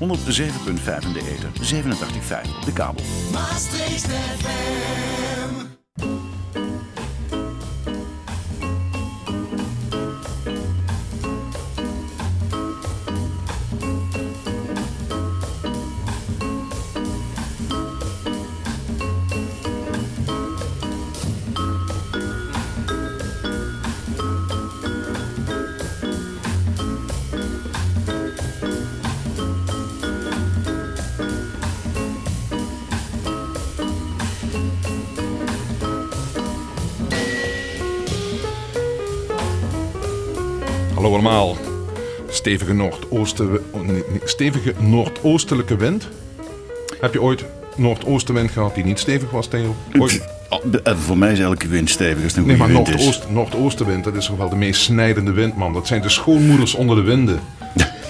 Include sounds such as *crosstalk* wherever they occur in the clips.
107.5 in de ether, 87.5 op de kabel. Maastricht FM. Stevige, noordoosten, stevige noordoostelijke wind. Heb je ooit noordoostenwind gehad die niet stevig was, Theo? Ooit? Oh, eh, voor mij is elke wind stevig als het een Nee, maar noordoost, noordoostenwind, dat is toch wel de meest snijdende wind, man. Dat zijn de schoonmoeders onder de winden.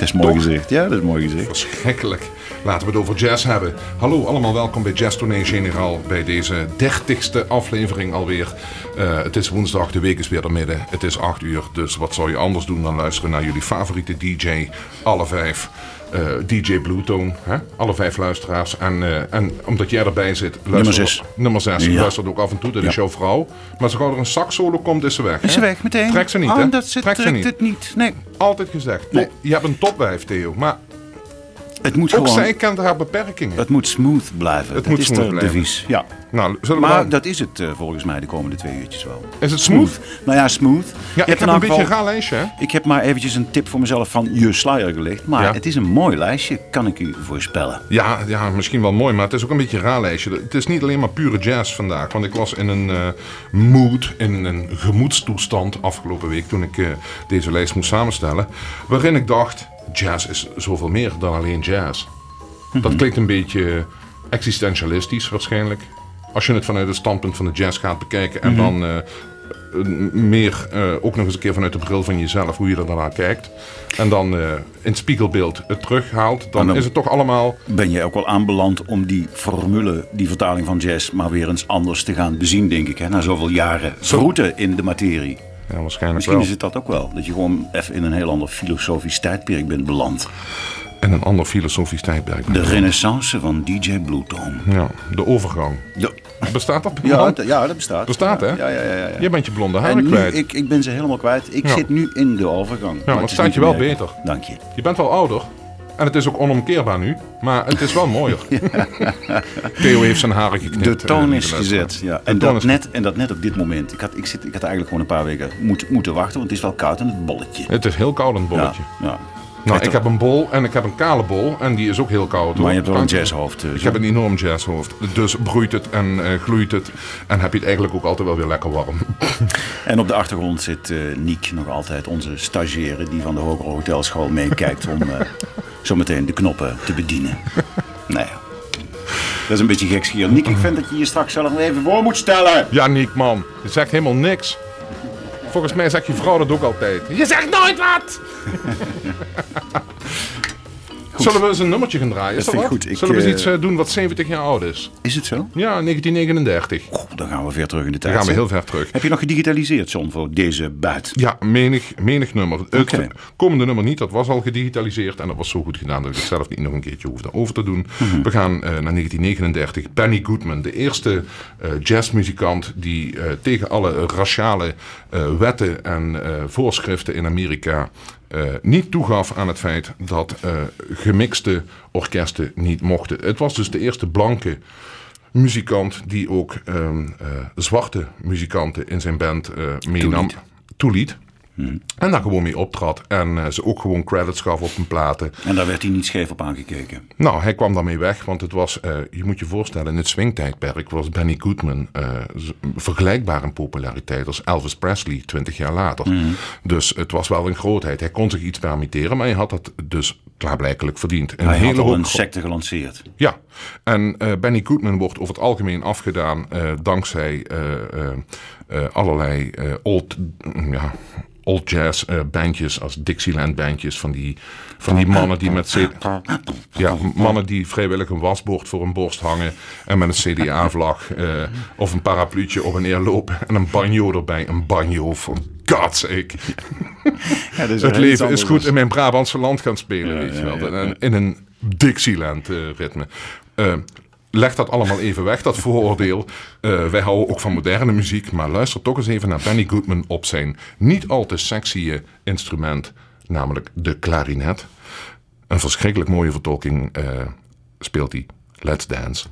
Dat is mooi gezegd. Ja, dat is mooi gezegd. Verschrikkelijk. Laten we het over jazz hebben. Hallo allemaal, welkom bij Jazz Tournee Generaal. Bij deze dertigste aflevering alweer. Eh, het is woensdag, de week is weer er midden. Het is 8 uur, dus wat zou je anders doen dan luisteren naar jullie favoriete DJ. Alle vijf. Eh, DJ Bluetone, hè? alle vijf luisteraars. En, eh, en omdat jij erbij zit, luister Nummer zes. Nummer 6. Ja. Luistert ook af en toe, dat is Ja. jouw vrouw. Maar zodra er een sax solo komt, is ze weg. Is ze weg meteen? Trek ze niet, oh, hè? Dat ze Trek ze trekt niet. het niet. Nee, Altijd gezegd. Nee. Je hebt een topwijf, Theo. Maar het moet ook gewoon... zij kent haar beperkingen. Het moet smooth blijven. Het dat moet is smooth de blijven. devies. Ja. Nou, Maar dan- dat is het eh, volgens mij de komende twee uurtjes wel. Is het smooth? Nou ja, smooth. Ja, Je ik hebt heb een beetje een raar lijstje, hè? Ik heb maar eventjes een tip voor mezelf van je sluier gelegd. Maar Ja. het is een mooi lijstje, kan ik u voorspellen. Ja, ja, misschien wel mooi, maar het is ook een beetje een raar lijstje. Het is niet alleen maar pure jazz vandaag. Want ik was in een eh, mood, in een gemoedstoestand afgelopen week... toen ik eh, deze lijst moest samenstellen. Waarin ik dacht, jazz is zoveel meer dan alleen jazz. Dat klinkt een beetje existentialistisch waarschijnlijk. Als je het vanuit het standpunt van de jazz gaat bekijken... en dan... eh, meer eh, ook nog eens een keer vanuit de bril van jezelf, hoe je er daarnaar kijkt. En dan eh, in het spiegelbeeld het terughaalt. Dan, is het toch allemaal Ben je ook wel aanbeland om die formule, die vertaling van jazz, maar weer eens anders te gaan bezien, denk ik. Hè? Na zoveel jaren vroeten in de materie. Ja, waarschijnlijk Misschien wel. is het dat ook wel. Dat je gewoon even in een heel ander filosofisch tijdperk bent beland. En een ander filosofisch tijdperk. De renaissance van DJ Bluetone. Ja, de overgang. Ja, Bestaat dat? ja, ja dat bestaat. Bestaat, hè? Ja, ja, ja. ja, ja. Je bent je blonde En haren kwijt. ik, ik ben ze helemaal kwijt. Ik Ja. zit nu in de overgang. maar het is staat je wel beter. Dank je. Je bent wel ouder. En het is ook onomkeerbaar nu. Maar het is wel mooier. *laughs* Theo heeft zijn haren geknipt. De eh, toon is gezet. Ja. En, dat net, en dat net op dit moment. Ik had, ik, zit, ik had eigenlijk gewoon een paar weken moeten, moeten wachten, want het is wel koud aan het bolletje. Het is heel koud een Ja, bolletje. ja. Nou, ik heb een bol en ik heb een kale bol. En die is ook heel koud. Maar je hebt wel een jazzhoofd. eh, Ik heb een enorm jazzhoofd. Dus broeit het en eh, gloeit het. En heb je het eigenlijk ook altijd wel weer lekker warm. *laughs* En op de achtergrond zit eh Niek, nog altijd onze stagiaire, die van de Hogere Hotelschool meekijkt om eh *laughs* zometeen de knoppen te bedienen. nou ja, dat is een beetje gekschier. Niek, ik vind dat je je straks zelf nog even voor moet stellen. Ja, Niek, man. Je zegt helemaal niks. Volgens mij zegt je vrouw dat ook altijd. Je zegt nooit wat! *laughs* Zullen we eens een nummertje gaan draaien? Is Dat dat vind ik goed. Ik, Zullen we eens eh, iets eh, doen wat 70 jaar oud is? Is het zo? Ja, 1939. Oeh, dan gaan we weer terug in de Dan tijd. gaan we heel ver terug. Heb je nog gedigitaliseerd, John, voor deze buit? Ja, menig, menig nummer. Het komende nummer niet, dat was al gedigitaliseerd. En dat was zo goed gedaan dat ik het zelf niet nog een keertje hoefde over te doen. Mhm. We gaan eh, naar 1939. Benny Goodman, de eerste eh, jazzmuzikant die tegen alle raciale wetten en voorschriften in Amerika eh, niet toegaf aan het feit dat eh, gemixte orkesten niet mochten. Het was dus de eerste blanke muzikant die ook ehm, eh, zwarte muzikanten in zijn band meenam. Toeliet. Toeliet. En daar gewoon mee optrad. En eh, ze ook gewoon credits gaf op hun platen. En daar werd hij niet scheef op aangekeken. Nou, hij kwam daarmee weg, want het was, eh, je moet je voorstellen, in het swingtijdperk was Benny Goodman eh, vergelijkbaar in populariteit als Elvis Presley 20 jaar later. Dus het was wel een grootheid. Hij kon zich iets permitteren, maar hij had dat dus klaarblijkelijk verdiend. Een Hij had hele al hoop een secte gelanceerd. ja, en Benny Goodman wordt over het algemeen afgedaan dankzij allerlei old, ja, old jazz eh, bandjes als Dixieland bandjes van die, van die mannen die met ja, mannen die vrijwillig een wasbord voor hun borst hangen en met een CDA-vlag eh, of een parapluutje op en neer lopen en een banjo erbij, een banjo God's sake. Ja, Het leven is goed in mijn Brabantse land gaan spelen, weet je wel. In een Dixieland eh, ritme. Eh, leg dat allemaal even weg, dat vooroordeel. Eh, wij houden ook van moderne muziek, maar luister toch eens even naar Benny Goodman op zijn niet al te sexy instrument, namelijk de klarinet. Een verschrikkelijk mooie vertolking eh, speelt hij. Let's Dance.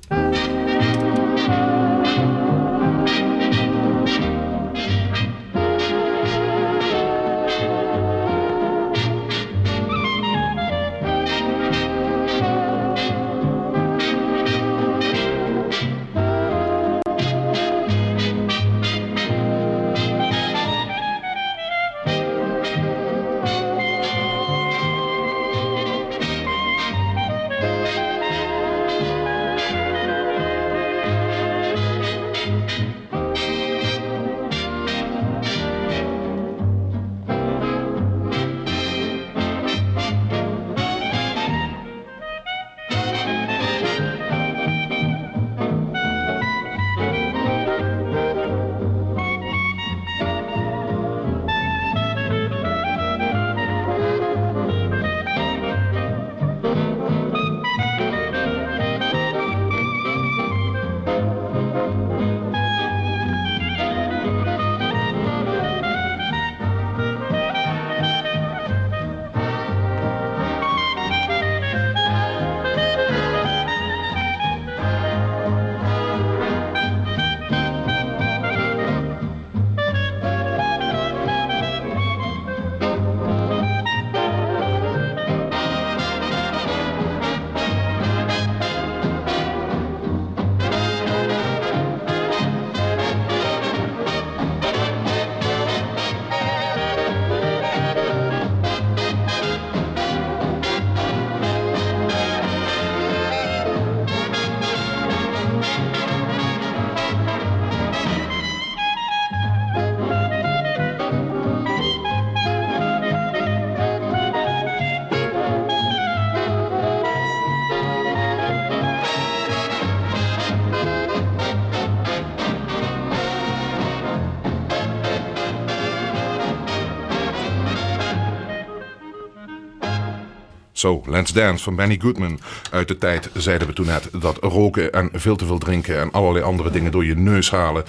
Zo, Let's Dance van Benny Goodman. Uit de tijd zeiden we toen net dat roken en veel te veel drinken en allerlei andere dingen door je neus halen.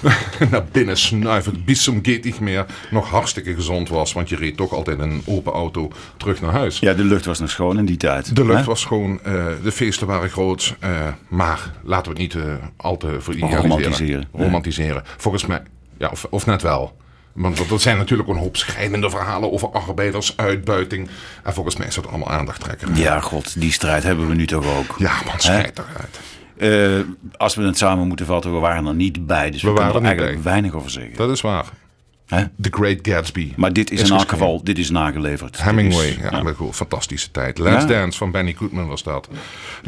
*laughs* naar binnen snuiven, bisum geht niet meer. Nog hartstikke gezond was, want je reed toch altijd in een open auto terug naar huis. Ja, de lucht was nog schoon in die tijd. De lucht Hè? was schoon, eh, de feesten waren groot. eh, maar laten we het niet eh, al te veridealiseren. Romantiseren. Nee. Romantiseren. Volgens mij, ja, of, of net wel. Want dat- zijn natuurlijk een hoop schrijnende verhalen over arbeidersuitbuiting. En volgens mij is dat allemaal aandachttrekker. Ja, god, die strijd hebben we nu toch ook. Ja, man, schijt eruit. Eh, als we het samen moeten vatten, we waren er niet bij. Dus we, We kunnen waren er eigenlijk bij. weinig over zeggen. Dat is waar. Hè? The Great Gatsby. Maar dit is, Is in elk geval dit is nageleverd. Hemingway, is- ja, maar goed, fantastische tijd. Let's Ja. Dance van Benny Goodman was dat.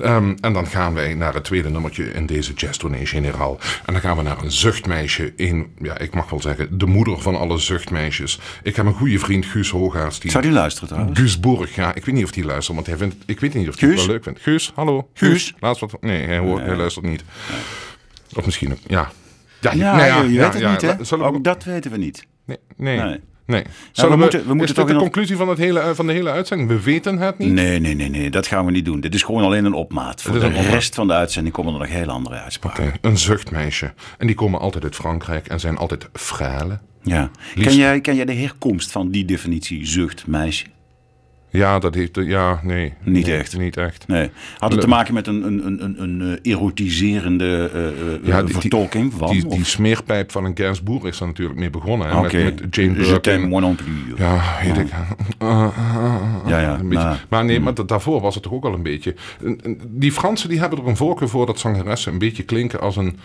Ehm, en dan gaan wij naar het tweede nummertje in deze jazz tournee generaal. En dan gaan we naar een zuchtmeisje. Een, ja, ik mag wel zeggen, de moeder van alle zuchtmeisjes. Ik heb een goede vriend, Guus Hoogaerts. Die Zou die luisteren trouwens? Guus Borg, ja, ik weet niet of hij luistert, want hij vindt, ik weet niet of hij het Guus? wel leuk vindt. Guus, hallo. Guus? Laatst wat, nee, hij, hoort, hij luistert niet. Of misschien, ook- ja. Ja, Ja, nou je, je ja, weet het ja, niet, hè? we- Ook dat weten we niet. Nee, nee. Nee. nee. we moeten- we moeten is toch de in conclusie van, het hele, van de hele uitzending? We weten het niet. Nee, nee, nee, nee, dat gaan we niet doen. Dit is gewoon alleen een opmaat. Voor de rest van de uitzending komen er nog hele andere uitspraken. Oké, een zuchtmeisje. En die komen altijd uit Frankrijk en zijn altijd frale. Ja. Ken, jij, ken jij de herkomst van die definitie zucht, meisje? Ja, dat heeft... Ja, nee. Niet Nee, echt. Niet echt. Nee. Had het te maken met een, een, een, een, een eh, erotiserende eh, eh, Ja, die- vertolking van? Die, die smeerpijp van een Gainsbourg is er natuurlijk mee begonnen. hè. Met, met Jane Birkin. plus. Ja, weet ik. *laughs* ja, ja. Een beetje. nou, maar nee, maar da- daarvoor was het toch ook al een beetje... Die Fransen die hebben er een voorkeur voor dat zangeressen een beetje klinken als een,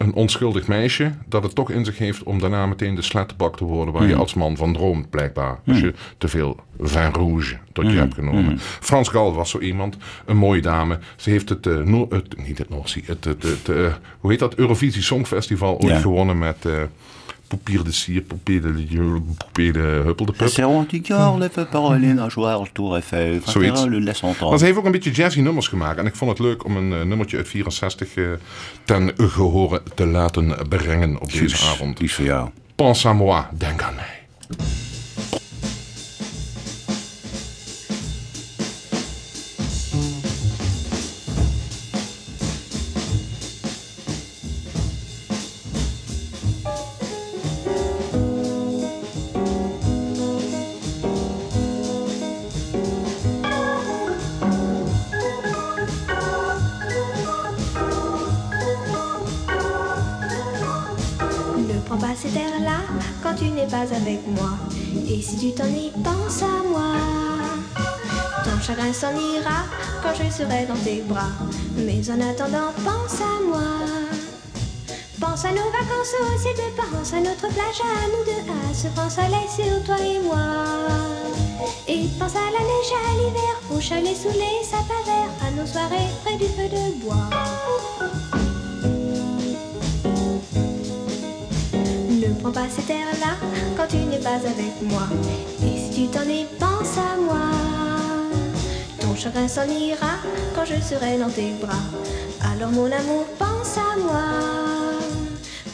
een onschuldig meisje. Dat het toch in zich heeft om daarna meteen de slettenbak te worden waar je als man van droomt blijkbaar. Als je te veel vin rouge tot je hebt genomen. Frans Gal was zo iemand, een mooie dame. Ze heeft het, eh, Noor- het niet het Noordzee, het, het, het, eh, hoe heet dat, Eurovisie Songfestival ooit Ja. gewonnen met... eh Popier de Sier, Popier de Popier de Huppel de Pup. C'est parler un joueur Tour Eiffel. Zoiets. Maar ze heeft ook een beetje jazzy nummers gemaakt. En ik vond het leuk om een eh, nummertje uit 64 eh, ten gehore te laten brengen op deze avond. Die is voor jou. Pense à moi, denk aan mij. Quand je serai dans tes bras. Mais en attendant, pense à moi. Pense à nos vacances au ciel de pense à notre plage à nous deux à ce France soleil sur toi et moi. Et pense à la neige à l'hiver, au chalet sous les sapins verts, à nos soirées près du feu de bois. Ne prends pas cet air-là quand tu n'es pas avec moi. Et si tu t'ennuies, pense à moi. Chagrin s'en ira quand je serai dans tes bras. Alors mon amour, pense à moi.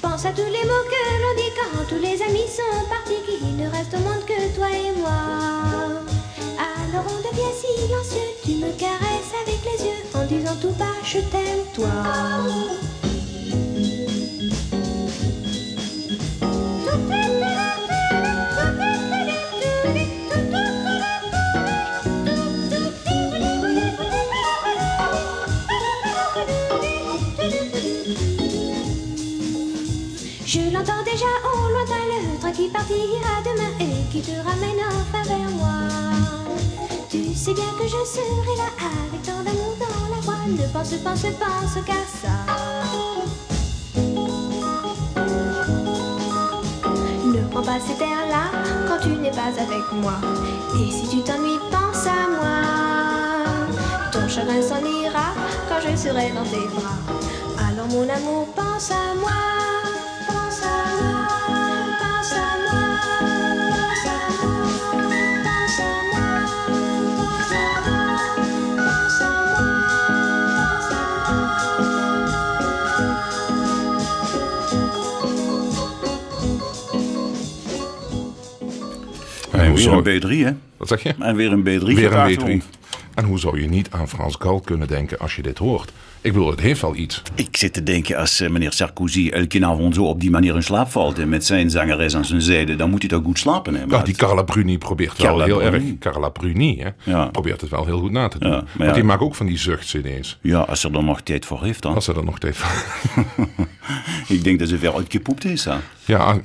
Pense à tous les mots que l'on dit quand tous les amis sont partis, qu'il ne reste au monde que toi et moi. Alors on devient silencieux, tu me caresses avec les yeux en disant tout bas, je t'aime toi. Qui partira demain et qui te ramène enfin vers moi. Tu sais bien que je serai là avec tant d'amour dans la voix. Ne pense, pense, pense qu'à ça. Ne prends pas cet air-là quand tu n'es pas avec moi. Et si tu t'ennuies, pense à moi. Ton chagrin s'en ira quand je serai dans tes bras. Alors mon amour, pense à moi. Weer zou, een B3, hè? wat zeg je? En weer een B3. Weer een B3. achtergrond. En hoe zou je niet aan Frans Gal kunnen denken als je dit hoort? Ik bedoel, het heeft wel iets. Ik zit te denken, als eh, meneer Sarkozy elke avond zo op die manier in slaap valt... en met zijn zangeres aan zijn zijde, dan moet hij toch goed slapen hebben. Nou, die Carla Bruni probeert wel Carla heel Bruni. erg. Carla Bruni, hè? Ja. Probeert het wel heel goed na te doen. Ja, maar Want ja. die maakt ook van die zucht-CD's. Ja, als ze er nog tijd voor heeft dan. Als ze dat nog steeds. *laughs* Ik denk dat ze ver uitgepoept is. Hè? Ja,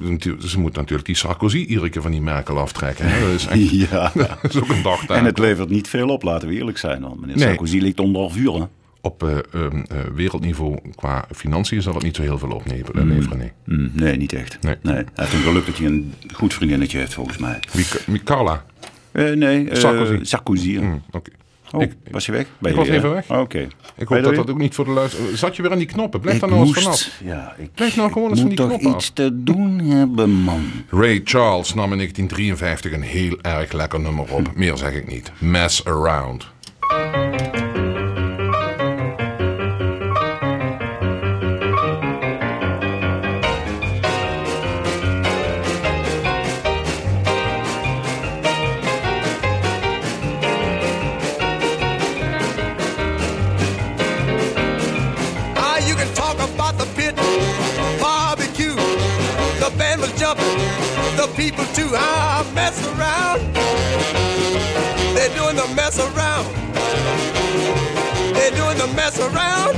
natuurlijk- ze moet natuurlijk die Sarkozy iedere keer van die Merkel aftrekken. Hè? Dat, is echt, *laughs* Ja. *laughs* dat is ook een dagtaak. En het levert niet veel op, laten we eerlijk zijn. Dan. Meneer Nee. Sarkozy ligt onder vuur. Hè? Op eh, ehm, eh, wereldniveau qua financiën zal het niet zo heel veel opleveren. leveren, nee. Mm, nee, niet echt. Nee. Hij heeft een geluk dat hij een goed vriendinnetje heeft, volgens mij. Wie Carla? Eh, nee, Sarkozy. Sarkozy. oké. Oh, Ik- was je weg? Ben ik je was even weg. Oké. Ik hoop dat dat ook niet voor de luisteraar... Zat je weer aan die knoppen? Blijf daar nou eens vanaf. Ja, ik, Blijf nou gewoon eens ik van moet die toch knoppen iets te doen hebben, man. Ray Charles nam in 1953 een heel erg lekker nummer op. *laughs* Meer zeg ik niet. Mess Around. People too. Ah, mess around. They're doing the mess around. They're doing the mess around.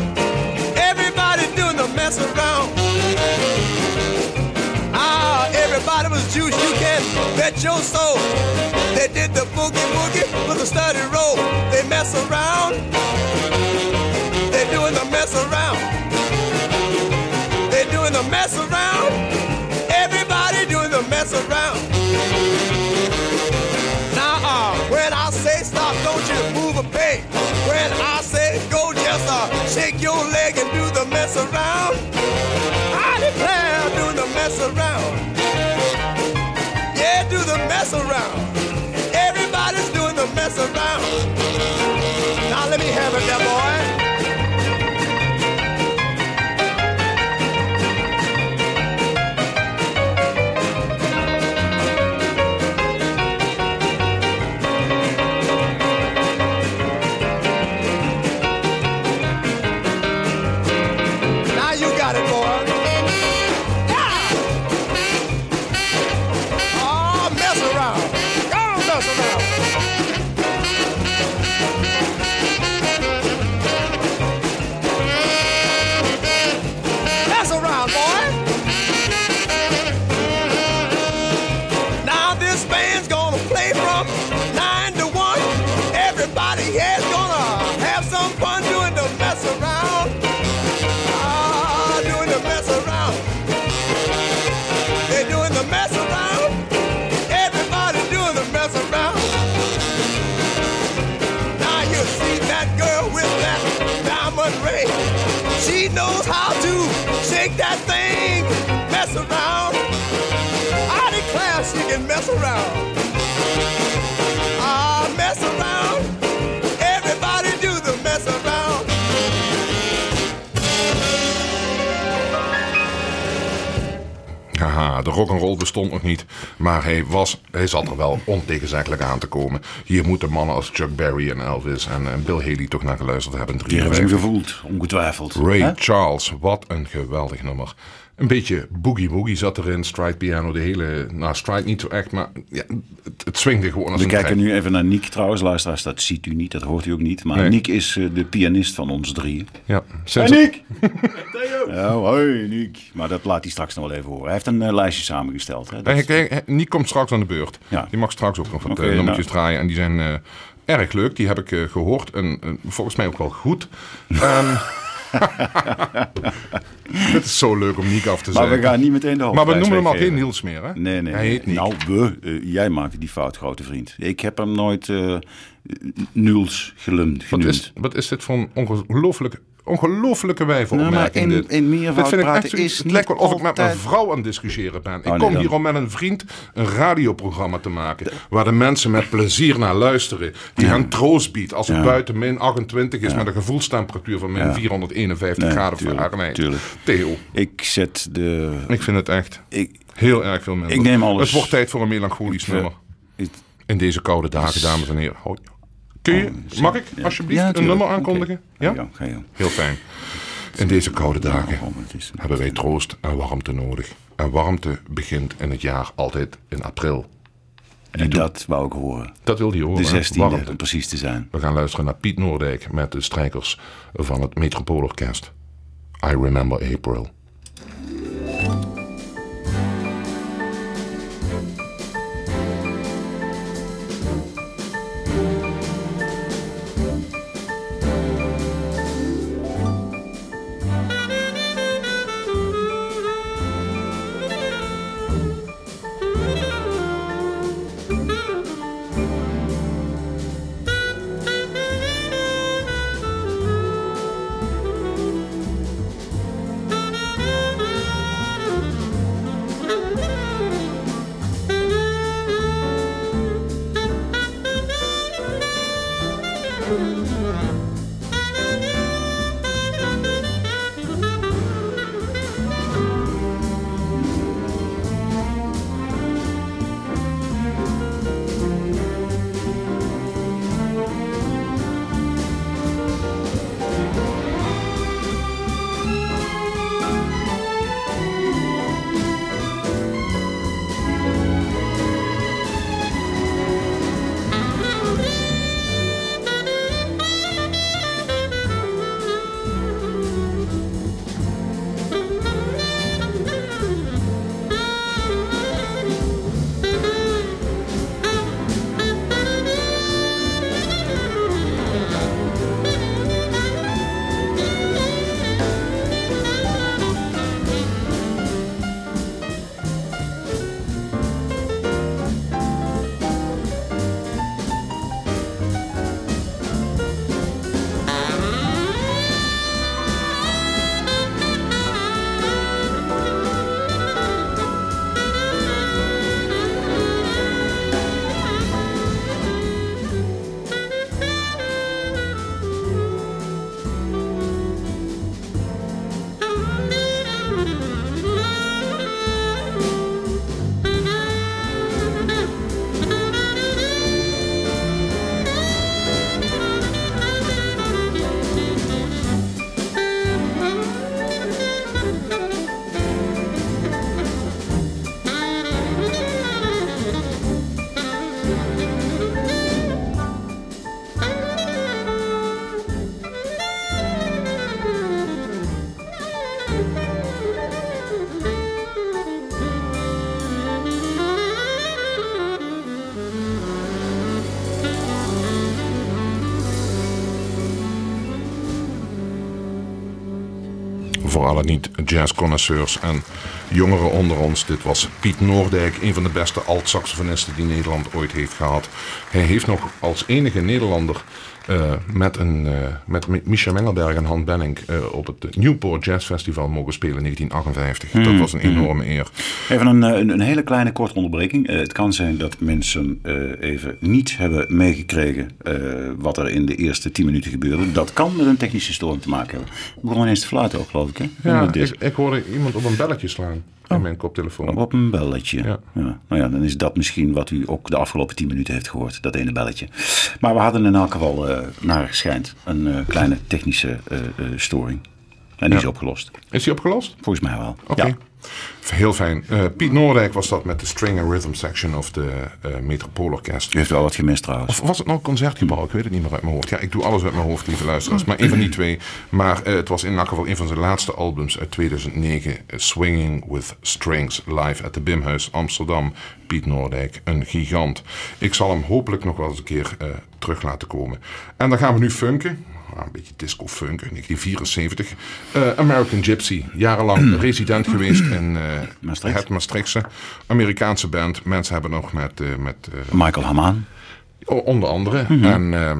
Everybody doing the mess around. Ah, everybody was juice. You can bet your soul. They did the boogie woogie with a study roll. They mess around. They're doing the mess around. They're doing the mess around. Your Haha, de rock'n'roll bestond nog niet, maar hij, was, hij zat er wel ontegenzeggelijk aan te komen. Hier moeten mannen als Chuck Berry en Elvis en, en Bill Haley toch naar geluisterd hebben. Die hebben ze hem 53. gevoeld, ongetwijfeld. Ray Hè? Charles, wat een geweldig nummer. Een beetje boogie woogie zat erin, stride piano, de hele... Nou, stride niet zo echt, maar ja, het, het swingde gewoon als We een kijken trein. nu even naar Niek trouwens, luisteraars. Dat ziet u niet, dat hoort u ook niet. Maar Nee. Niek is eh, de pianist van ons drieën. Ja, sinds Niek! Ja, *laughs* hoi Niek. Maar dat laat hij straks nog wel even horen. Hij heeft een eh, lijstje samengesteld. Hè? Dat hij- Niek komt straks aan de beurt. Ja. Die mag straks ook nog wat Oké, eh, nummertjes nou. draaien. En die zijn eh, erg leuk. Die heb ik eh, gehoord. En volgens mij ook wel goed. *laughs* Ehm, *laughs* Het is zo leuk om Niek af te maar zeggen. we gaan niet meteen de Maar we noemen hem al geen. Niels meer, hè? Nee, nee. Hij heet Niek. Nou, we. jij maakte die fout, grote vriend. Ik heb hem nooit Nuls gelumd, wat, is, wat is dit voor een ongelooflijke, ongelooflijke Nou, maar in, dit? in meervoud vind ik praten echt zoiets- is het lijkt wel of ik met mijn vrouw aan het discussiëren ben. Ik nee, kom hier om met een vriend een radioprogramma te maken. Waar de mensen met plezier naar luisteren. Die hen troost biedt als het Ja. buiten min 28 is met een gevoelstemperatuur van min Ja. 451 Nee, graden tuurlijk, Fahrenheit. tuurlijk. Theo, Ik zet de... ik vind het echt Ik, heel erg veel minder. Ik neem alles. Het wordt tijd voor een melancholisch Ik, nummer. In deze koude dagen, dames en heren. Hoi. Kun je, Oh, mag ik ja. alsjeblieft Ja, een nummer aankondigen? Ja? ga je. Heel fijn. In deze koude dagen Oh, hebben wij troost en warmte nodig. En warmte begint in het jaar altijd in april. En dat wou ik horen. Dat wil je horen. De hè? 16e, Warmte. om precies te zijn. We gaan luisteren naar Piet Noordijk met de strijkers van het Metropoolorkest. I Remember April. Alle niet-jazz-connoisseurs en jongeren onder ons. Dit was Piet Noordijk, een van de beste alt-saxofonisten die Nederland ooit heeft gehad. Hij heeft nog als enige Nederlander eh, met, een, eh, met Mi- Micha Mengelberg en Han Benning eh, op het Newport Jazz Festival mogen spelen in 1958. Dat was een enorme eer. Even een, een, een hele kleine korte onderbreking. Het kan zijn dat mensen even niet hebben meegekregen wat er in de eerste 10 minuten gebeurde. Dat kan met een technische storing te maken hebben. We begonnen ineens te fluiten ook, geloof ik. Hè? Ja, ik, ik hoorde iemand op een belletje slaan in mijn koptelefoon. Op een belletje. Ja. Nou ja, dan is dat misschien wat u ook de afgelopen 10 minuten heeft gehoord. Dat ene belletje. Maar we hadden in elk geval, naar schijnt, een eh, kleine technische eh, eh, storing. En die is opgelost. Is die opgelost? Volgens mij wel. Oké. Ja. Heel fijn. Eh, Piet Noordijk was dat met de String and Rhythm Section of de eh Metropoolorkest. U heeft wel wat gemist trouwens. Of was het nou een concertgebouw? Ik weet het niet meer uit mijn hoofd. Ja, ik doe alles uit mijn hoofd, lieve luisteraars. Maar één van die twee. Maar eh, het was in elk geval een van zijn laatste albums uit 2009. eh, Swinging with Strings live at the Bimhuis Amsterdam. Piet Noordijk, een gigant. Ik zal hem hopelijk nog wel eens een keer terug laten komen. En dan gaan we nu funken. Ah, een beetje disco-funk, 1974. Eh, American Gypsy, jarenlang resident geweest in eh, Maastricht. het Maastrichtse. Amerikaanse band. Mensen hebben nog met, eh, met Michael Hamaan. Onder andere. En eh,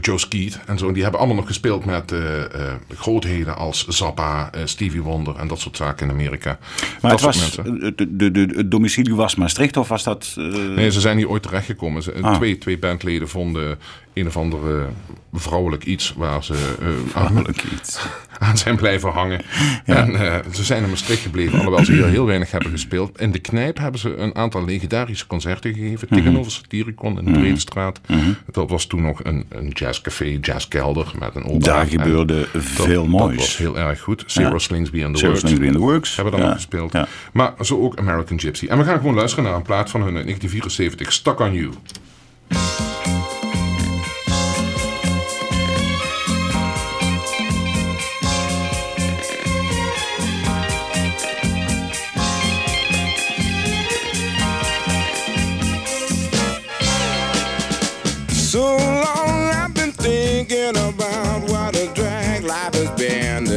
Joe Skeet en zo. Die hebben allemaal nog gespeeld met eh, eh, grootheden als Zappa, eh, Stevie Wonder en dat soort zaken in Amerika. Maar dat het, was, de, de, de, het domicilie was Maastricht of was dat... eh, Nee, ze zijn hier ooit terechtgekomen. Ze- Ah. Twee, twee bandleden vonden een of andere vrouwelijk iets waar ze eh, aan, Vrouwelijk iets. *laughs* aan zijn blijven hangen. En eh, ze zijn in Maastricht gebleven, alhoewel ze hier heel weinig hebben gespeeld. In de knijp hebben ze een aantal legendarische concerten gegeven. Mhm. Tegenover Satiricon in de Bredestraat. Dat was toen nog een, een jazzcafé, jazzkelder met een opera. Daar gebeurde dat- veel Dat moois. was heel erg goed. Sarah. Slingsby and the Works. And the Works. Hebben dan Ja. nog gespeeld. Maar zo ook American Gypsy. En we gaan gewoon luisteren naar een plaat van hun uit 1974. Stuck on You.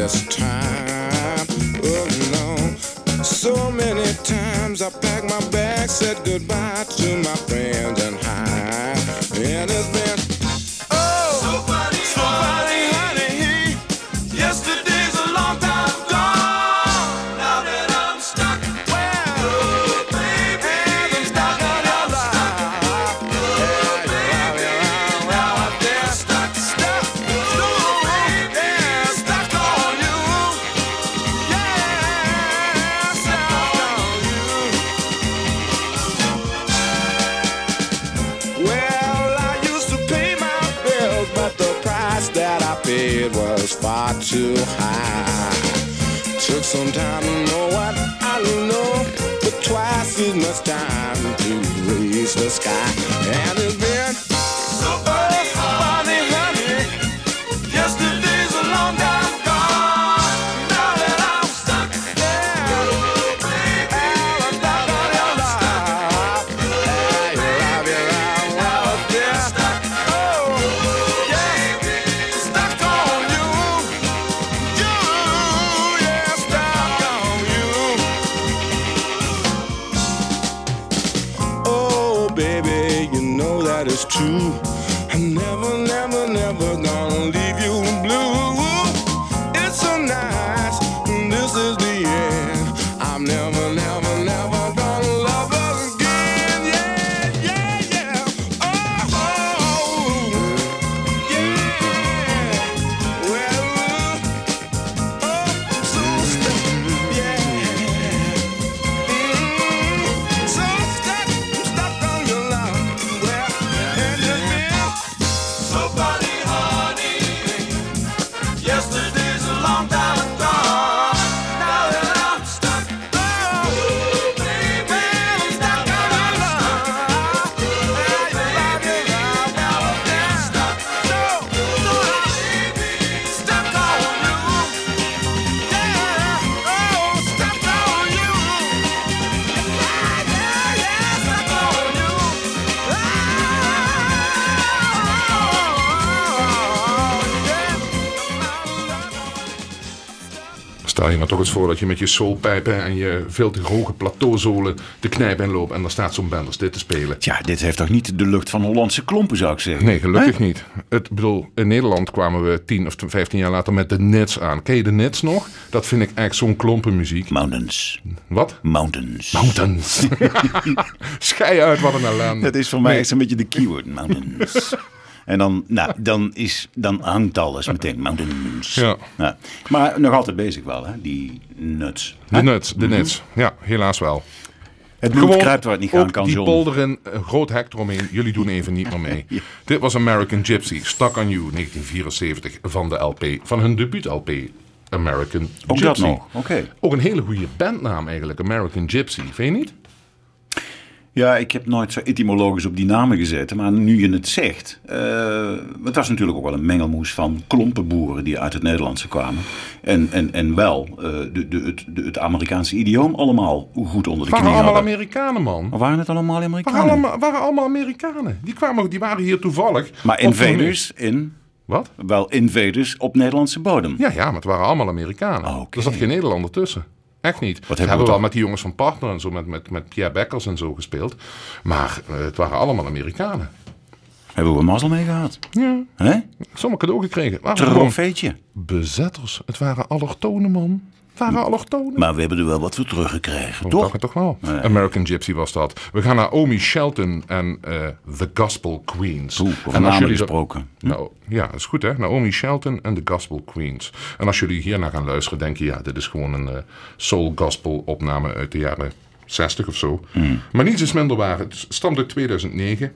This time. Oh no, so many times I packed my bag, said goodbye to my friends and high, and it's was far too high. Took some time to know what I know, but twice as much time to reach the sky. And Stel je nou toch eens voor dat je met je soulpijpen en je veel te hoge plateauzolen de knijp in loopt en dan staat zo'n band als dit te spelen. Tja, dit heeft toch niet de lucht van Hollandse klompen, zou ik zeggen? Nee, gelukkig niet. Het, bedoel, in Nederland kwamen we 10 of 15 jaar later met de Nets aan. Ken je de Nets nog? Dat vind ik echt zo'n klompenmuziek. Mountains. Wat? Mountains. Mountains. *laughs* Schei uit, wat een ellende. Dat is voor mij Nee. echt een beetje de keyword, mountains. *laughs* En dan, nou, dan, is, dan hangt alles meteen, mountains. Ja. Nou, maar nog altijd bezig wel, hè, die nuts. De Nets, de Nets. Ja, helaas wel. Het bloed kruipt waar het niet gaan kan, die John. polder in, een groot hek eromheen. Jullie doen even niet meer mee. *laughs* Dit was American Gypsy, Stuck on You, 1974, van de LP, van hun debuut-LP, American Ook Gypsy. dat nog, oké. Ook een hele goede bandnaam eigenlijk, American Gypsy, vind je niet? Ja, ik heb nooit zo etymologisch op die namen gezeten. Maar nu je het zegt. eh, het was natuurlijk ook wel een mengelmoes van klompenboeren die uit het Nederlandse kwamen. En, en, en wel eh, de, de, het, de, het Amerikaanse idioom allemaal goed onder de waren knie allemaal hadden. Amerikanen, man. Maar waren het allemaal Waren Amerikanen? allemaal, waren allemaal Amerikanen. Die, kwamen, die waren hier toevallig. Maar invaders in. Wat? wel invaders op Nederlandse bodem. Ja, ja, maar het waren allemaal Amerikanen. Ah, oké. Er zat geen Nederlander tussen. Echt niet. We hebben hebben we wel toch- met die jongens van Partner en zo, met, met, met Pierre Beckers en zo gespeeld. Maar eh, het waren allemaal Amerikanen. Hebben we mazzel mee gehad? Ja, Hè? sommige cadeau gekregen. Trofeetje. bezetters. Het waren allochtonen, man. Waren allochtonen. Maar we hebben er wel wat voor teruggekregen, toch? dat toch wel. American Gypsy was dat. We gaan naar Omi Shelton en eh, The Gospel Queens. Oeh, en namen dat- gesproken. Nou, ja, dat is goed hè. Naomi Shelton en The Gospel Queens. En als jullie hiernaar gaan luisteren, denk je, ja, dit is gewoon een eh, soul gospel opname uit de jaren 60 of zo. Maar niets is minder waar. Het stamt uit 2009.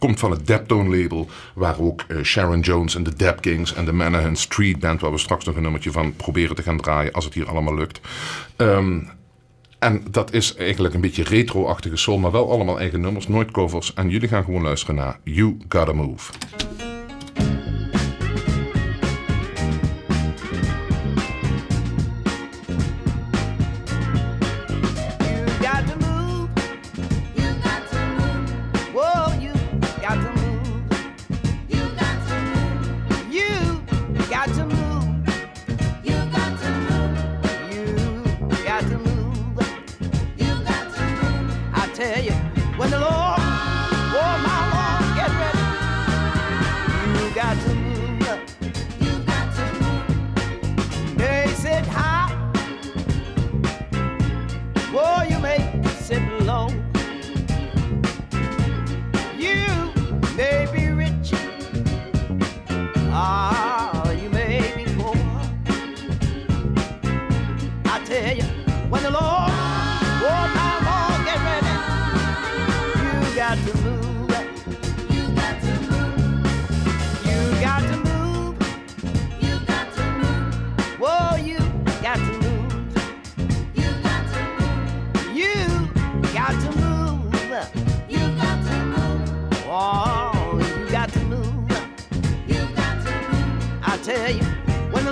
Komt van het Deptone label, waar ook eh, Sharon Jones en de Dap Kings en de Manahan Street Band, waar we straks nog een nummertje van proberen te gaan draaien, als het hier allemaal lukt. Ehm, en dat is eigenlijk een beetje retro-achtige soul, maar wel allemaal eigen nummers, nooit covers. En jullie gaan gewoon luisteren naar You Gotta Move.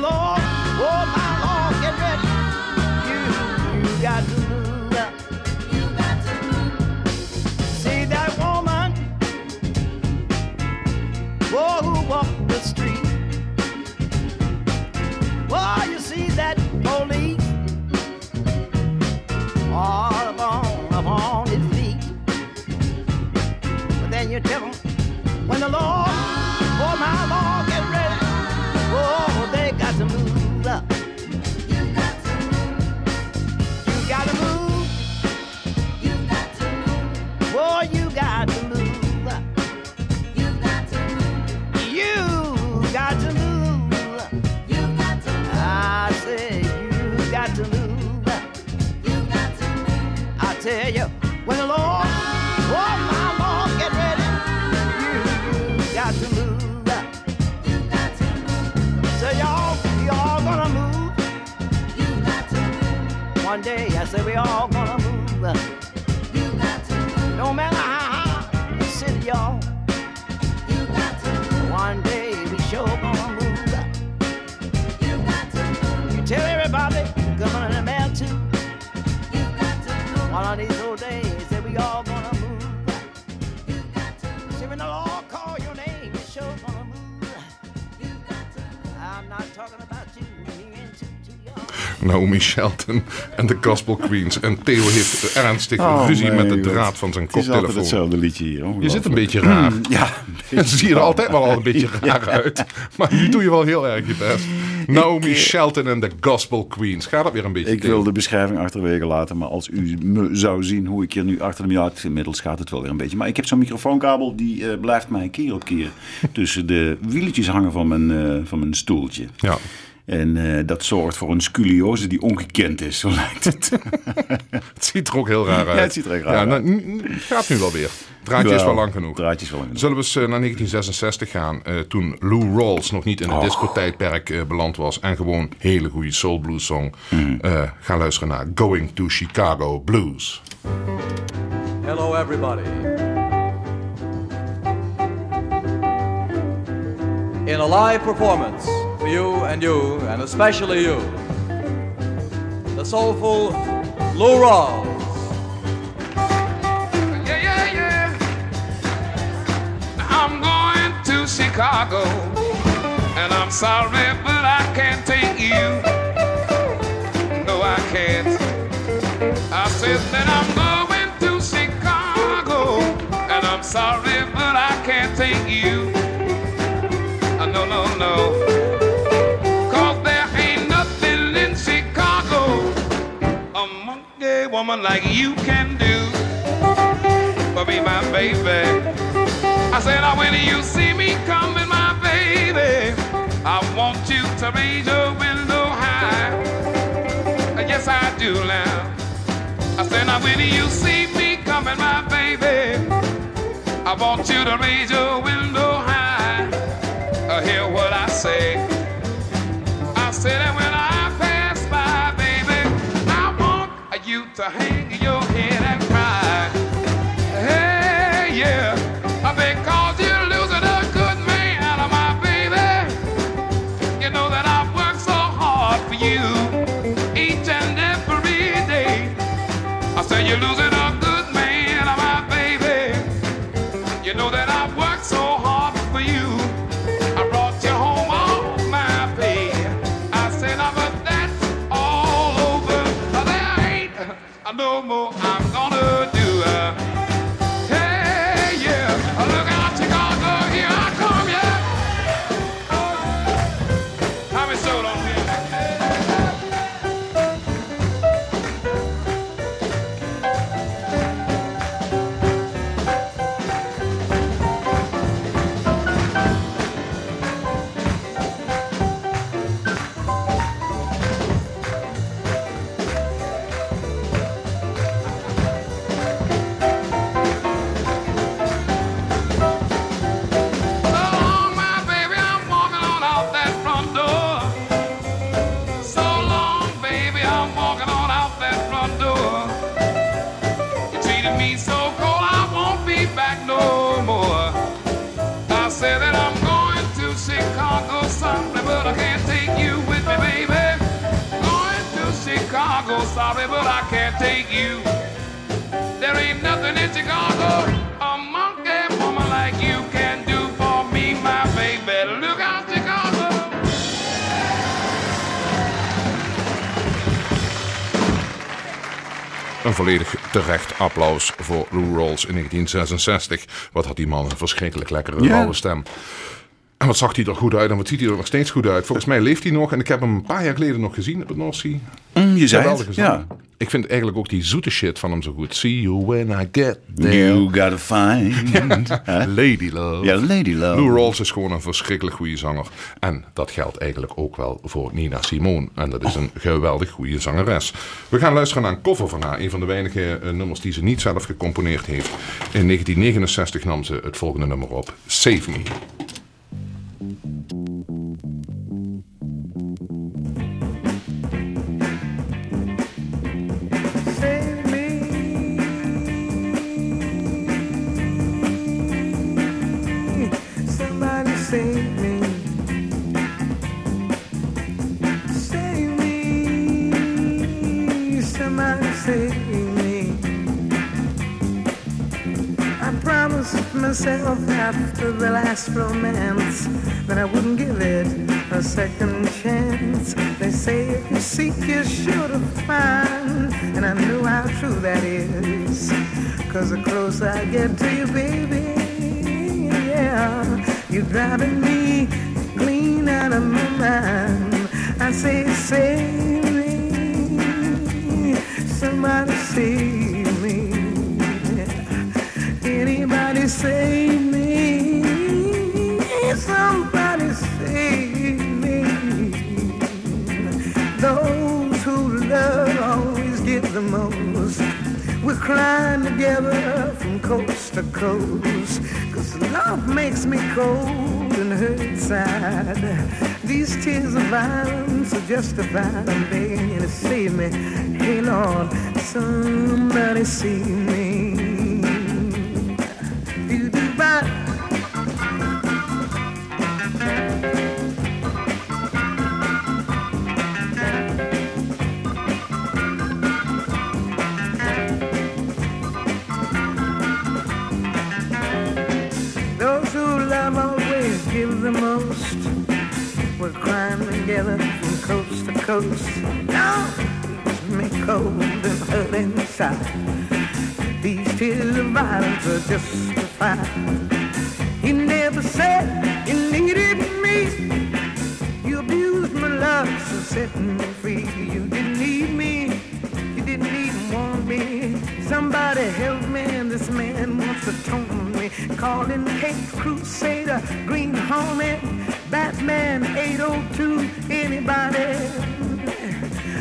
Lord, oh my Lord, get ready. You, you got to move. You got to move. See that woman, oh, who walked the street. Oh, you see that police all upon, upon his feet. But then you tell him, when the Lord, One day I say we all gonna move. You got to move. No matter how high the city, y'all. You got to move. One day we sure gonna move. You got to move. You tell everybody, on in the mail too. You got to move. One of these Naomi Shelton en de Gospel Queens. En Theo heeft ernstig Oh, ruzie met de draad van zijn Het is altijd koptelefoon. hetzelfde liedje hier. Je zit een beetje raar. Ja, En ze zien er altijd wel al een beetje *laughs* raar uit. Maar nu doe je wel heel erg je best. Naomi Shelton en de Gospel Queens. Gaat dat weer een beetje Ik tegen? wil de beschrijving achterwege laten, maar als u me zou zien hoe ik hier nu achter de ja, inmiddels gaat het wel weer een beetje. Maar ik heb zo'n microfoonkabel die eh, blijft mij keer op keer tussen de wieletjes hangen van mijn, eh, van mijn stoeltje. Ja. En eh, dat zorgt voor een sculiose die ongekend is, *laughs* zo lijkt het. *laughs* Het ziet er ook heel raar uit. het ziet er echt raar ja, uit. nou, gaat nu wel weer. Het draadje is wel lang genoeg. Draadjes wel lang genoeg. Zullen we eens eh, naar 1966 gaan, eh, toen Lou Rawls nog niet in het Oh. disco-tijdperk eh, beland was en gewoon hele goede soul blues song. Mhm. Eh, ga luisteren naar Going to Chicago Blues. Hello, everybody. In a live performance for you and you, and especially you, the soulful Lou Rawls. Yeah, yeah, yeah. I'm going to Chicago, and I'm sorry, but I can't take you. No, I can't. I said that I'm going to Chicago, and I'm sorry, but I can't take you. Uh, no, no, no. Woman like you can do but be my baby. I said, now when you see me coming, my baby, I want you to raise your window high. Uh, Yes, I do now. I said, now when you see me coming, my baby, I want you to raise your window high. Applaus voor Lou Rawls in 1966. Wat had die man een verschrikkelijk lekkere rauwe stem. En wat zag hij er goed uit en wat ziet hij er nog steeds goed uit. Volgens mij leeft hij nog en ik heb hem een paar jaar geleden nog gezien op het North Sea. Mm, je zei Geweldige het, ja. Ik vind eigenlijk ook die zoete shit van hem zo goed. See you when I get there. You gotta find. *laughs* Lady Love. Ja, Lady Love. Lou Rawls is gewoon een verschrikkelijk goede zanger. En dat geldt eigenlijk ook wel voor Nina Simone. En dat is een geweldig goede zangeres. We gaan luisteren naar een cover van haar. Een van de weinige eh, nummers die ze niet zelf gecomponeerd heeft. In 1969 nam ze het volgende nummer op. Save Me. Last romance then I wouldn't give it a second chance. They say if you seek, you're sure to find. And I know how true that is. Cause the closer I get to you, baby, yeah, you're driving me clean out of my mind. I say, save me, somebody save We're together from coast to coast. Cause love makes me cold and hurt inside. These tears of violence are justified. I'm begging you to save me. Hey Lord, somebody save me. We're crying together from coast to coast. Now, me cold and hurt inside. These tears of violence are justified. You never said you needed me. You abused my love, so set me free. You didn't need me. You didn't even want me. Somebody help me, and this man wants to tone me. Calling Cape Crusader, Green Hornet, Batman 802, anybody.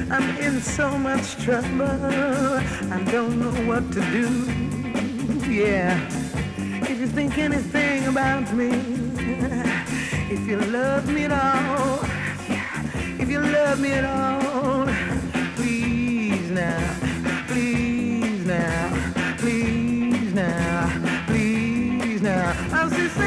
I'm in so much trouble, I don't know what to do. Yeah, if you think anything about me, if you love me at all, if you love me at all, please now, please now, please now, please now. I'll say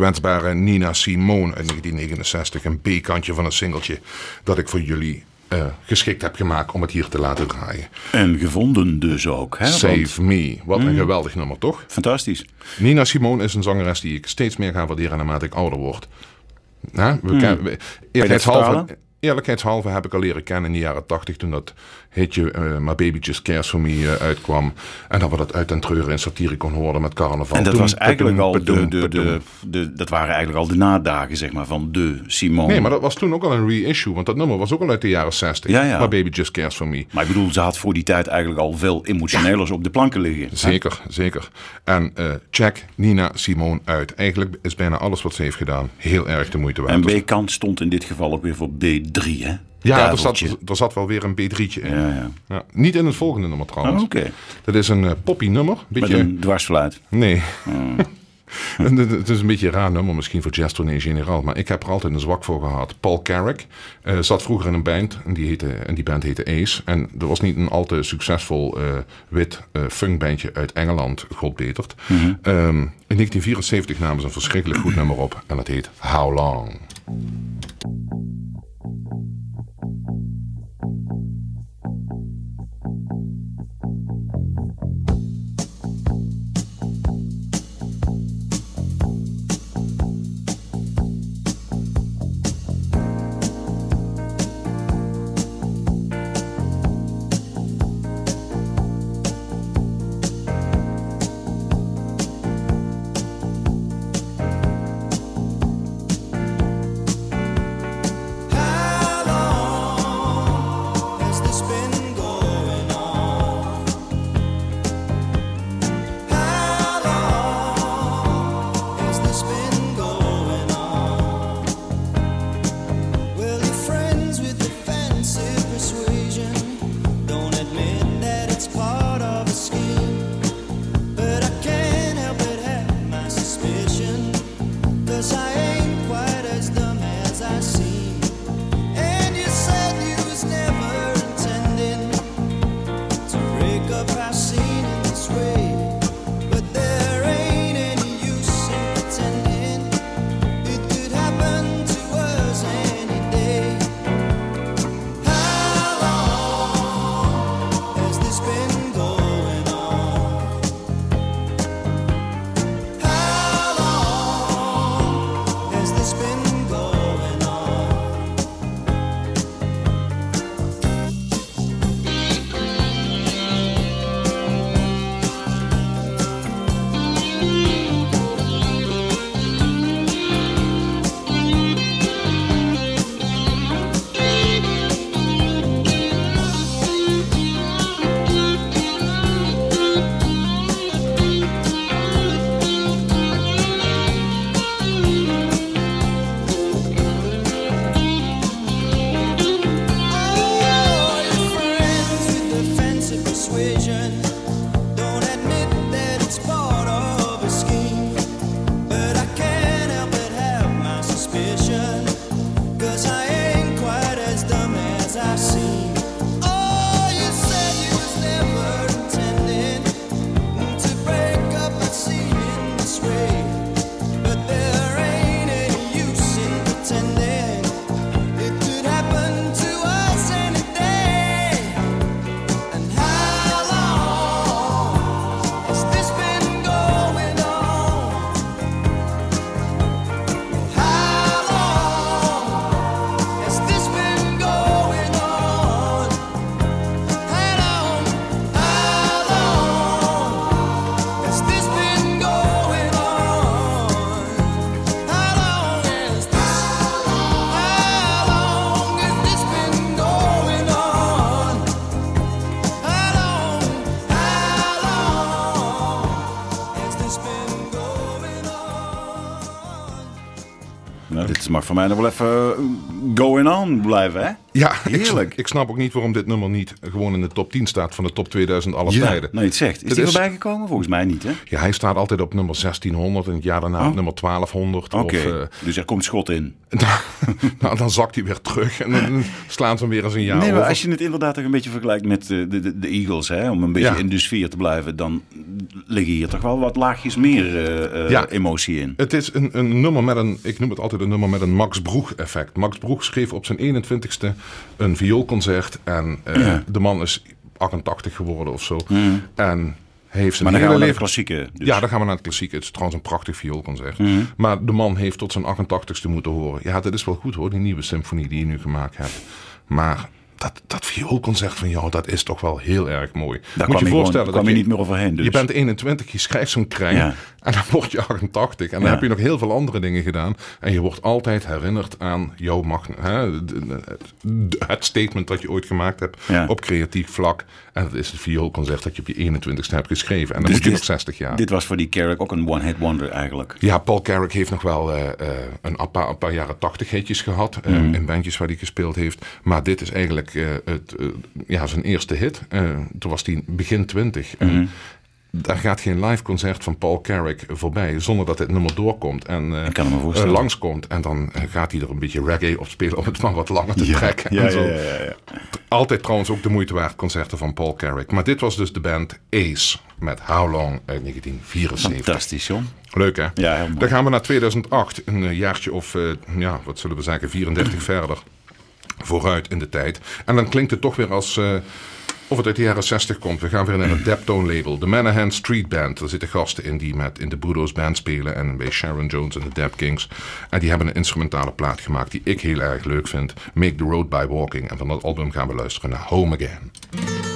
kwetsbare Nina Simone uit 1969. Een B-kantje van een singeltje dat ik voor jullie eh, geschikt heb gemaakt om het hier te laten draaien. En gevonden dus ook. Hè? Want- Save Me. Wat een geweldig nummer, toch? Fantastisch. Nina Simone is een zangeres die ik steeds meer ga waarderen naarmate ik ouder word. We kennen- we- eerlijkheidshalve, vertalen? eerlijkheidshalve heb ik al leren kennen in de jaren tachtig toen dat hitje eh My Baby Just Cares For Me eh, uitkwam. En dat we dat uit den treuren in Satiricon hoorden met carnaval. En dat was eigenlijk al de, de, de, dat waren eigenlijk al de nadagen zeg maar, van de Simone. Nee, maar dat was toen ook al een reissue, want dat nummer was ook al uit de jaren 60. Ja, ja. My Baby Just Cares For Me. Maar ik bedoel, ze had voor die tijd eigenlijk al veel emotionelers op de planken liggen. Zeker, zeker. En eh, check Nina Simone uit. Eigenlijk is bijna alles wat ze heeft gedaan heel erg de moeite waard. En B-kant stond in dit geval ook weer voor B3, hè? Ja, er zat, er zat wel weer een B3'tje in. Ja, ja. niet in het volgende nummer trouwens. Oh, Oké, Dat is een eh, poppy nummer. met Beetje, een dwarsfluit. Nee. *laughs* En het- is een beetje een raar nummer misschien voor jazz tournee generaal. Maar ik heb er altijd een zwak voor gehad. Paul Carrick eh, zat vroeger in een band. En die, heette, en die band heette Ace. En er was niet een al te succesvol eh, wit eh, funkbandje uit Engeland. God betert. Ehm, in 1974 namen ze een verschrikkelijk goed nummer op. En dat heet How Long. Mij nog wel even eh, going on blijven, hè? Ja, Heerlijk. ik snap ook niet waarom dit nummer niet gewoon in de top 10 staat van de top 2000 aller Ja, tijden. nee, het zegt. Is Dit die is- voorbij gekomen? Volgens mij niet, hè? Ja, hij staat altijd op nummer 1600 en het jaar daarna Oh. op nummer 1200. Oké, eh, dus er komt schot in. *laughs* nou, dan zakt hij weer terug en dan slaan ze hem weer eens een jaar nee, maar over. als je het inderdaad toch een beetje vergelijkt met eh, de, de, de Eagles, hè, om een beetje Ja. in de sfeer te blijven, dan liggen hier toch wel wat laagjes meer eh, Ja. emotie in. Het is een, een nummer met een, ik noem het altijd een nummer met een Max Broeg effect. Max Broeg schreef op zijn 21ste een vioolconcert en eh, de man is 88 geworden of zo. En heeft zijn Maar dan gaan hele leven... klassieke. Dus. Ja, dan gaan we naar het klassieke. Het is trouwens een prachtig vioolconcert. Maar de man heeft tot zijn 88ste moeten horen. Ja, dat is wel goed hoor, die nieuwe symfonie die je nu gemaakt hebt. Maar dat, dat vioolconcert van jou, dat is toch wel heel erg mooi. Daar Moet kwam je voorstellen dat je niet meer overheen. Dus. je bent 21, je schrijft zo'n kreng Ja. en dan word je 88. En dan Ja. heb je nog heel veel andere dingen gedaan. En je wordt altijd herinnerd aan jouw mag, hè, de- de- de- het statement dat je ooit gemaakt hebt Ja. op creatief vlak. En dat is het vioolconcert dat je op je 21ste hebt geschreven. En dan Dus moet je nog 60 jaar. Dit was voor die Carrick ook een one-hit wonder eigenlijk. Ja, Paul Carrick heeft nog wel eh, eh, een, paar, een paar jaren 80 hitjes gehad. eh, Mhm. In bandjes waar hij gespeeld heeft. Maar dit is eigenlijk eh, het, eh, ja, zijn eerste hit. Eh, toen was hij begin 20. En Mhm. daar gaat geen live concert van Paul Carrick voorbij. Zonder dat dit nummer doorkomt. En Ik kan het me langskomt. En dan gaat hij er een beetje reggae op spelen. Om het maar wat langer te trekken. Ja, en zo. ja, ja, ja, ja. Altijd trouwens ook de moeite waard concerten van Paul Carrick. Maar dit was dus de band Ace. Met How Long uit 1974. Fantastisch, John. Leuk hè? Ja. Dan gaan we naar 2008, een jaartje of, ja, wat zullen we zeggen, 34 *clears throat* verder vooruit in de tijd. En dan klinkt het toch weer als, eh, of het uit de jaren 60 komt. We gaan weer naar het Deptone label, de Manahan Street Band. Daar zitten gasten in die met in de Budo's Band spelen en bij Sharon Jones en de Dap Kings. En die hebben een instrumentale plaat gemaakt die ik heel erg leuk vind. Make the Road by Walking. En van dat album gaan we luisteren naar Home Again.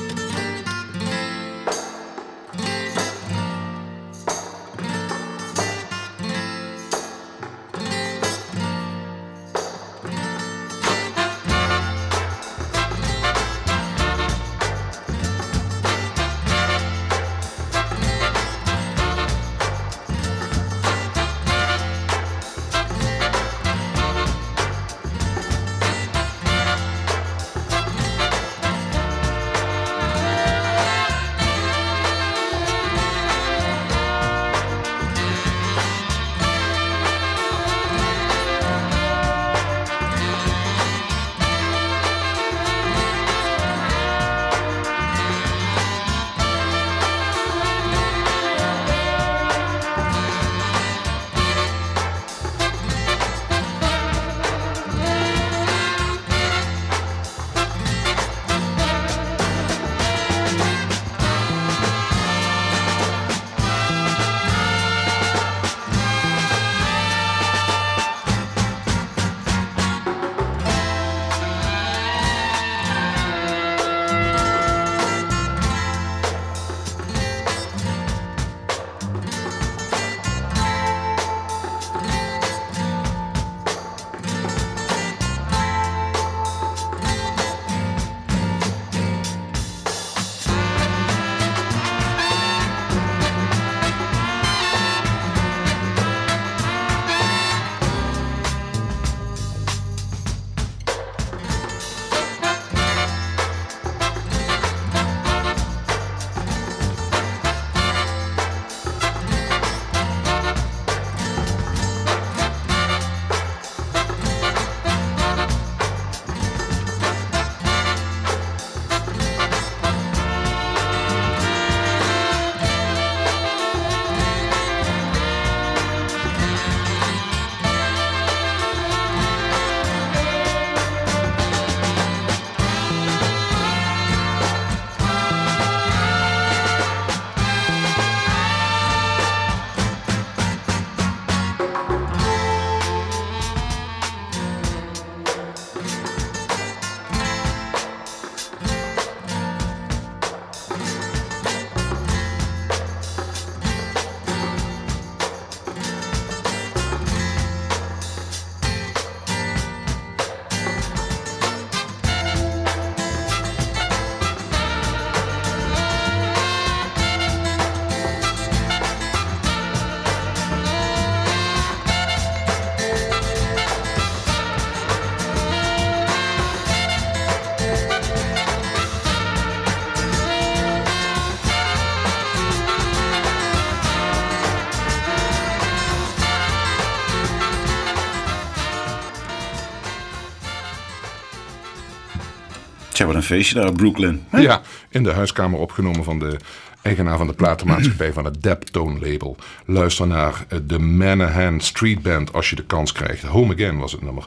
Tja, wat een feestje daar op Brooklyn. Ja, in de huiskamer opgenomen van de eigenaar van de platenmaatschappij van het Deptone label. Luister naar eh, de Manahan Street Band als je de kans krijgt. Home Again was het nummer.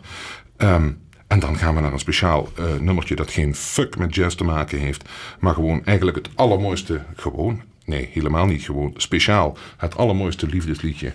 Ehm, en dan gaan we naar een speciaal eh, nummertje dat geen fuck met jazz te maken heeft. Maar gewoon eigenlijk het allermooiste, gewoon, nee helemaal niet gewoon, speciaal het allermooiste liefdesliedje.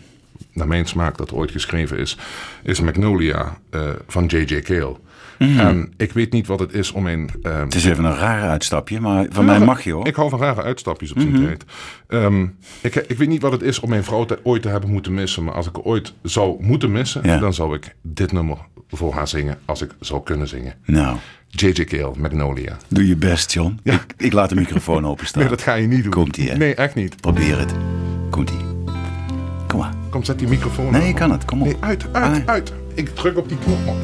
Naar mijn smaak dat ooit geschreven is, is Magnolia eh, van J.J. Cale. En ik weet niet wat het is om een... ehm, Het is even een raar uitstapje, maar van mij mag je hoor. ik hou van rare uitstapjes op zijn tijd. Ehm, ik, ik weet niet wat het is om mijn vrouw te, ooit te hebben moeten missen. Maar als ik ooit zou moeten missen, Ja. dan zou ik dit nummer voor haar zingen. Als ik zou kunnen zingen. Nou, J.J. Cale, Magnolia. doe je best, John. Ik, ik laat de microfoon openstaan. Nee, dat ga je niet doen. Komt-ie, hè? Nee, echt niet. Probeer het. Komt-ie. Kom maar. Kom, zet die microfoon Nee, je kan het. Kom op. Nee, uit, uit, Ah. uit. Ik druk op die knop. man.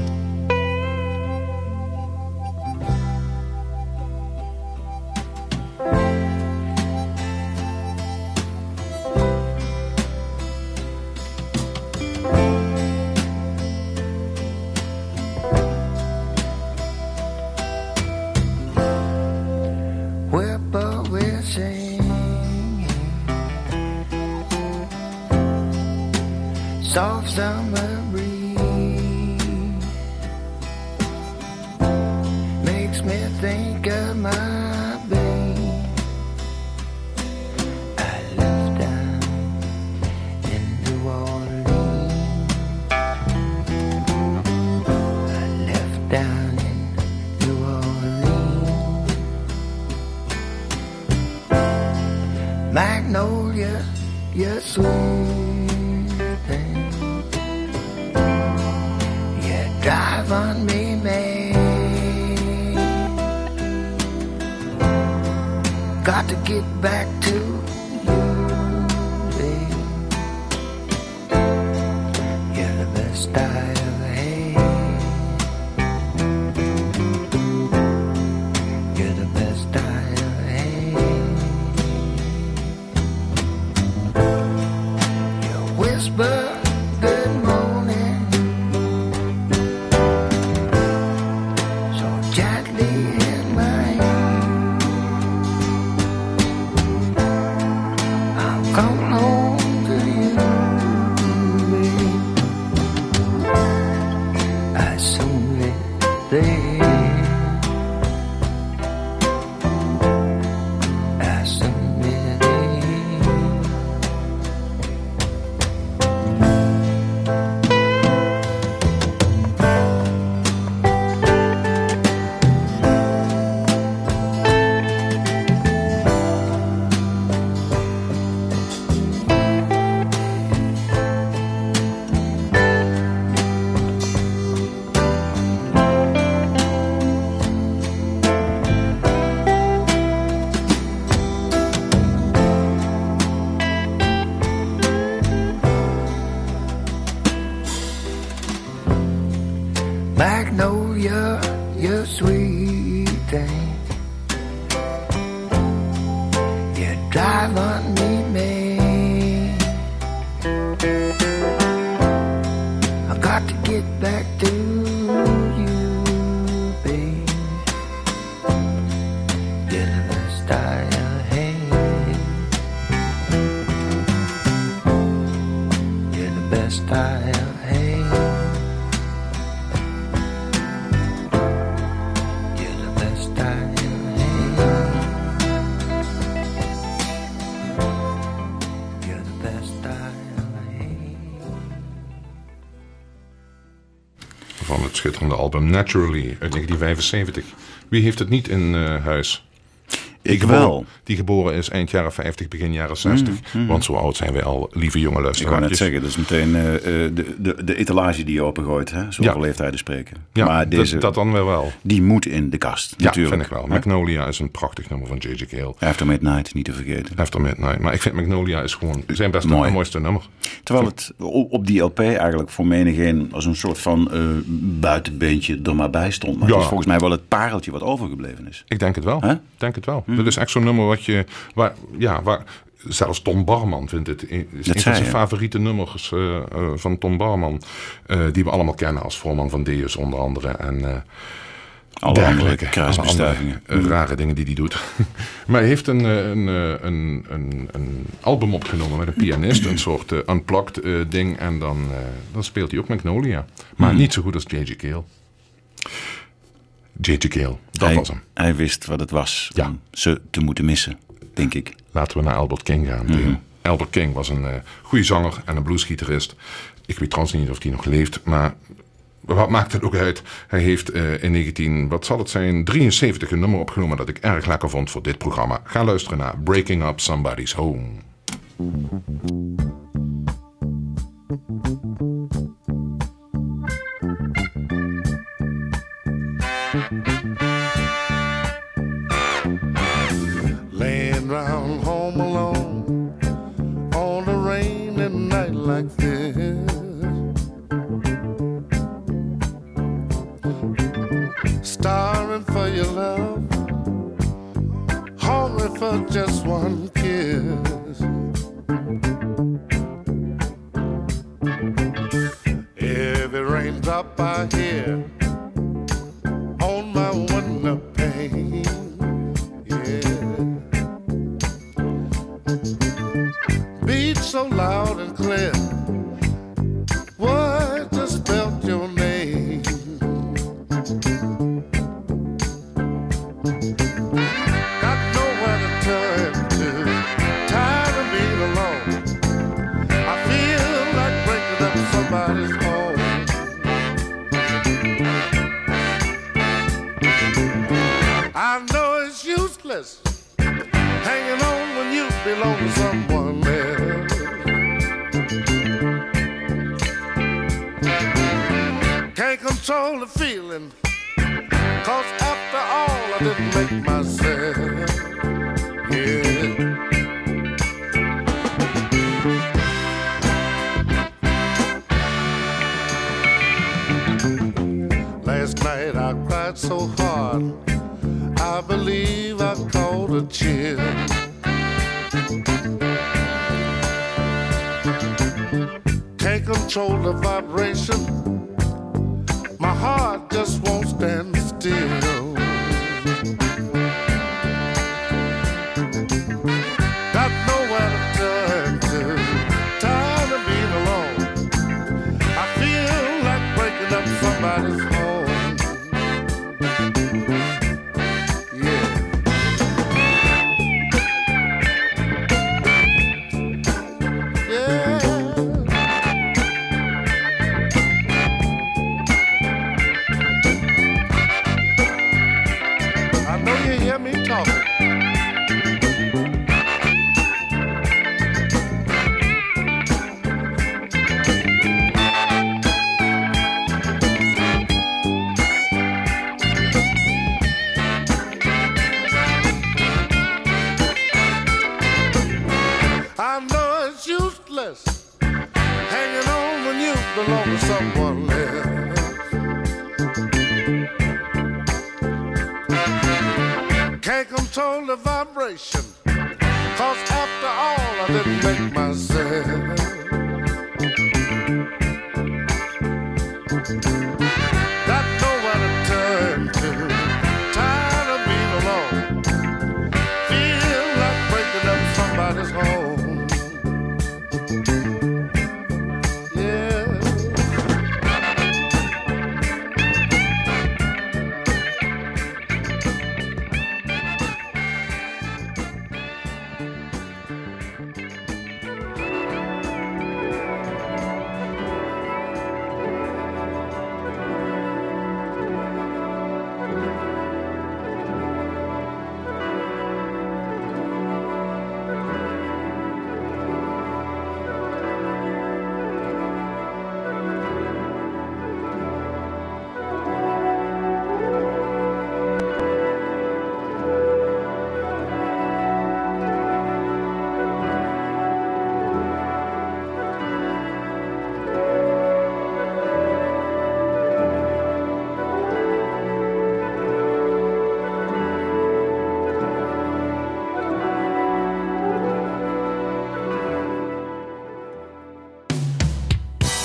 Live Schitterende album Naturally uit 1975. Wie heeft het niet in eh, huis? Ik wel. Die geboren is eind jaren 50, begin jaren 60. Want zo oud zijn wij al, lieve jonge Ik luisteraars. wou net zeggen, dat is meteen eh, eh, de, de, de etalage die je opengooit. Hè? Zoveel Ja. leeftijden spreken. Ja, maar deze, dat, dat dan weer wel. die moet in de kast, Ja, natuurlijk. vind ik wel. Magnolia is een prachtig nummer van J.J. Cale. After Midnight, niet te vergeten. After Midnight. Maar ik vind Magnolia is gewoon zijn beste Mooi. mooiste nummer. Terwijl het op die LP eigenlijk voor menigeen als een soort van eh, buitenbeentje er maar bij stond. Maar Ja. het is volgens mij wel het pareltje wat overgebleven is. Ik denk het wel. Ik denk het wel. Dat is echt zo'n nummer wat je... Waar, ja, waar, zelfs Tom Barman vindt het... Is een van zijn favoriete nummers eh, eh, van Tom Barman. eh, die we allemaal kennen als voorman van Deus onder andere. En... Alle andere dergelijke. kruisbestuivingen. andere, rare dingen die hij doet. *laughs* maar hij heeft een, een, een, een, een album opgenomen met een pianist. een soort unplugged ding. En dan, dan speelt hij ook Magnolia. Maar Hmm. niet zo goed als J.J. Cale. J.J. Cale, dat hij, was hem. hij wist wat het was Ja. om ze te moeten missen, denk ik. Laten we naar Albert King gaan. Theo. Albert King was een eh goede zanger en een bluesgitarist. Ik weet trouwens niet of hij nog leeft, maar wat maakt het ook uit? Hij heeft eh, in 19, wat zal het zijn, 73 een nummer opgenomen dat ik erg lekker vond voor dit programma. Ga luisteren naar Breaking Up Somebody's Home. Just one kiss. Every raindrop I hear on my window pane. Yeah. Beat so loud